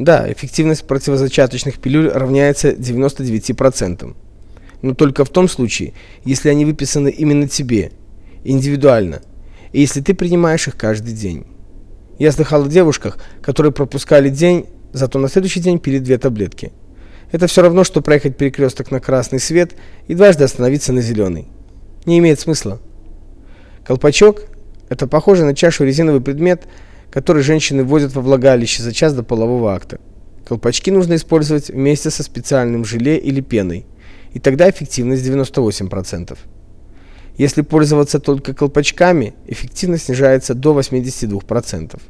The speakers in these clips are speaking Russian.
Да, эффективность противозачаточных пилюль равняется 99%. Но только в том случае, если они выписаны именно тебе, индивидуально, и если ты принимаешь их каждый день. Я слыхал о девушках, которые пропускали день, зато на следующий день пили две таблетки. Это все равно, что проехать перекресток на красный свет и дважды остановиться на зеленый. Не имеет смысла. Колпачок – это похоже на чашу резиновый предмет, который женщины вводят во влагалище за час до полового акта. Колпачки нужно использовать вместе со специальным желе или пеной, и тогда эффективность 98%. Если пользоваться только колпачками, эффективность снижается до 82%,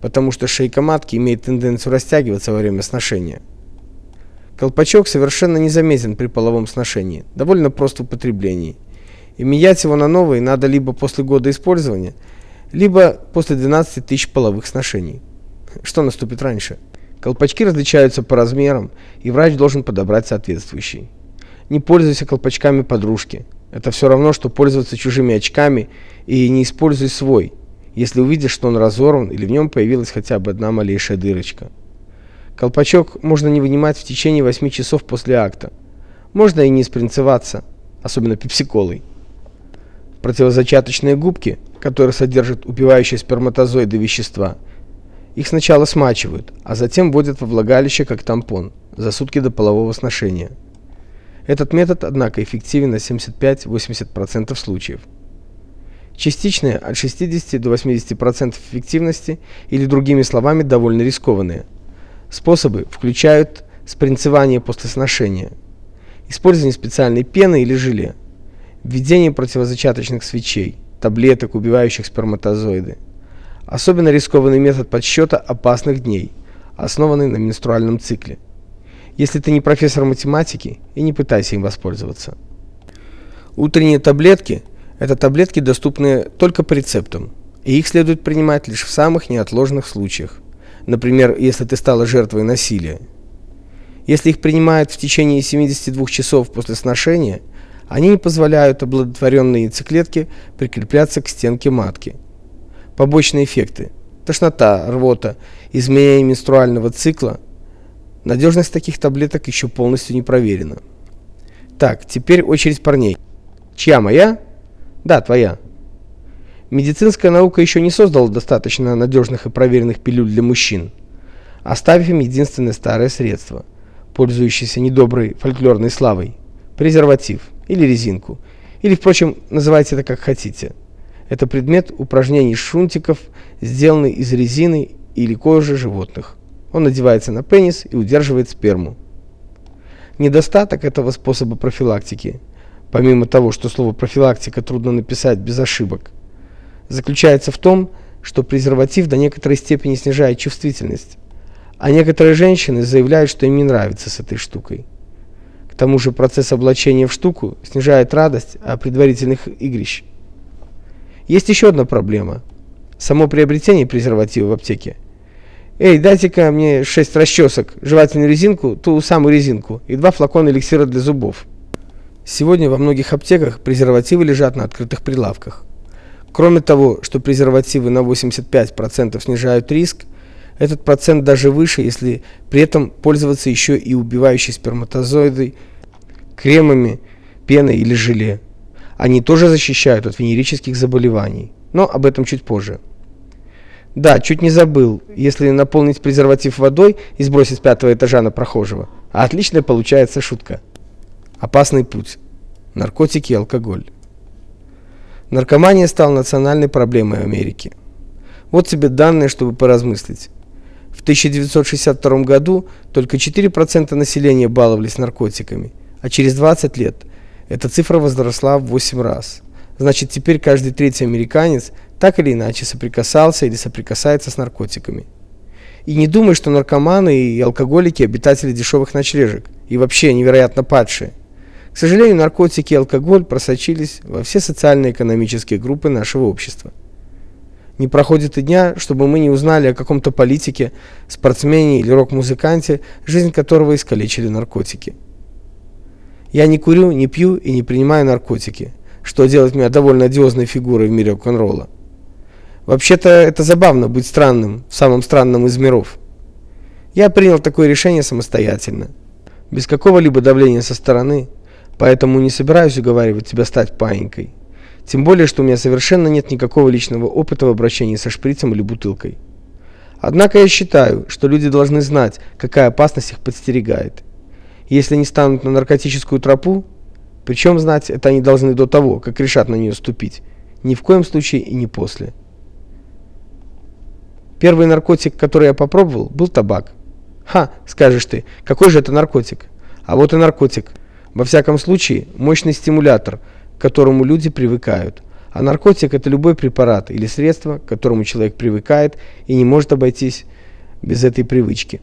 потому что шейка матки имеет тенденцию растягиваться во время сношения. Колпачок совершенно незаметен при половом сношении, довольно прост в употреблении. И менять его на новый надо либо после года использования, либо после 12 тысяч половых сношений. Что наступит раньше? Колпачки различаются по размерам, и врач должен подобрать соответствующий. Не пользуйся колпачками подружки. Это все равно что пользоваться чужими очками и не используй свой, если увидишь, что он разорван или в нем появилась хотя бы одна малейшая дырочка. Колпачок можно не вынимать в течение 8 часов после акта. Можно и не спринцеваться, особенно пепсиколой. Противозачаточные губки, которые содержат убивающие сперматозоиды вещества, их сначала смачивают, а затем вводят во влагалище как тампон за сутки до полового сношения. Этот метод, однако, эффективен на 75-80% случаев. Частичные от 60 до 80% эффективности или другими словами довольно рискованные. Способы включают спринцевание после сношения, использование специальной пены или желе, введение противозачаточных свечей, таблеток, убивающих сперматозоиды. Особенно рискованный метод подсчета опасных дней, основанный на менструальном цикле. Если ты не профессор математики, и не пытайся им воспользоваться. Утренние таблетки это таблетки, доступные только по рецептам, и их следует принимать лишь в самых неотложных случаях например, если ты стала жертвой насилия. Если их принимают в течение 72 часов после сношения, они не позволяют оплодотворенной яйцеклетке прикрепляться к стенке матки. Побочные эффекты: тошнота, рвота, изменение менструального цикла. Надежность таких таблеток еще полностью не проверена. Так, теперь очередь парней. Чья моя? Да, твоя. Медицинская наука еще не создала достаточно надежных и проверенных пилюль для мужчин, оставив им единственное старое средство, пользующееся недоброй фольклорной славой презерватив или резинку, или, впрочем, называйте это как хотите. Это предмет упражнений шунтиков, сделанный из резины или кожи животных. Он надевается на пенис и удерживает сперму. Недостаток этого способа профилактики, помимо того, что слово профилактика трудно написать без ошибок, заключается в том, что презерватив до некоторой степени снижает чувствительность. А некоторые женщины заявляют, что им не нравится с этой штукой. К тому же процесс облачения в штуку снижает радость от предварительных игрищ. Есть еще одна проблема. Само приобретение презерватива в аптеке. Эй, дайте-ка мне шесть расчесок, жевательную резинку, ту самую резинку и два флакона эликсира для зубов. Сегодня во многих аптеках презервативы лежат на открытых прилавках. Кроме того, что презервативы на 85% снижают риск, этот процент даже выше, если при этом пользоваться еще и убивающей сперматозоиды кремами, пеной или желе. Они тоже защищают от венерических заболеваний, но об этом чуть позже. Да, чуть не забыл. Если наполнить презерватив водой и сбросить с пятого этажа на прохожего, отличная получается шутка. Опасный путь. Наркотики и алкоголь. Наркомания стала национальной проблемой Америки. Вот тебе данные, чтобы поразмыслить. В 1962 году только 4% населения баловались наркотиками, а через 20 лет эта цифра возросла в 8 раз. Значит, теперь каждый третий американец так или иначе соприкасался или соприкасается с наркотиками. И не думай, что наркоманы и алкоголики обитатели дешевых ночлежек и вообще невероятно падшие. К сожалению, наркотики и алкоголь просочились во все социально-экономические группы нашего общества. Не проходит и дня, чтобы мы не узнали о каком-то политике, спортсмене или рок-музыканте, жизнь которого искалечили наркотики. Я не курю, не пью и не принимаю наркотики, что делает меня довольно одиозной фигурой в мире рок-н-ролла. Вообще-то это забавно быть странным, в самом странном из миров. Я принял такое решение самостоятельно, без какого-либо давления со стороны, поэтому не собираюсь уговаривать тебя стать паинькой. Тем более, что у меня совершенно нет никакого личного опыта в обращении со шприцем или бутылкой. Однако я считаю, что люди должны знать, какая опасность их подстерегает. Если они станут на наркотическую тропу, причем знать это они должны до того, как решат на нее ступить, ни в коем случае и не после. Первый наркотик, который я попробовал, был табак. Ха, скажешь ты, какой же это наркотик? А вот и наркотик. Во всяком случае, мощный стимулятор, к которому люди привыкают. А наркотик это любой препарат или средство, к которому человек привыкает и не может обойтись без этой привычки.